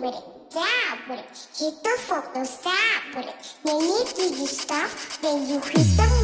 with it, dab with it. Hit the fuck, no stop with it. Then if you stop, then you hit the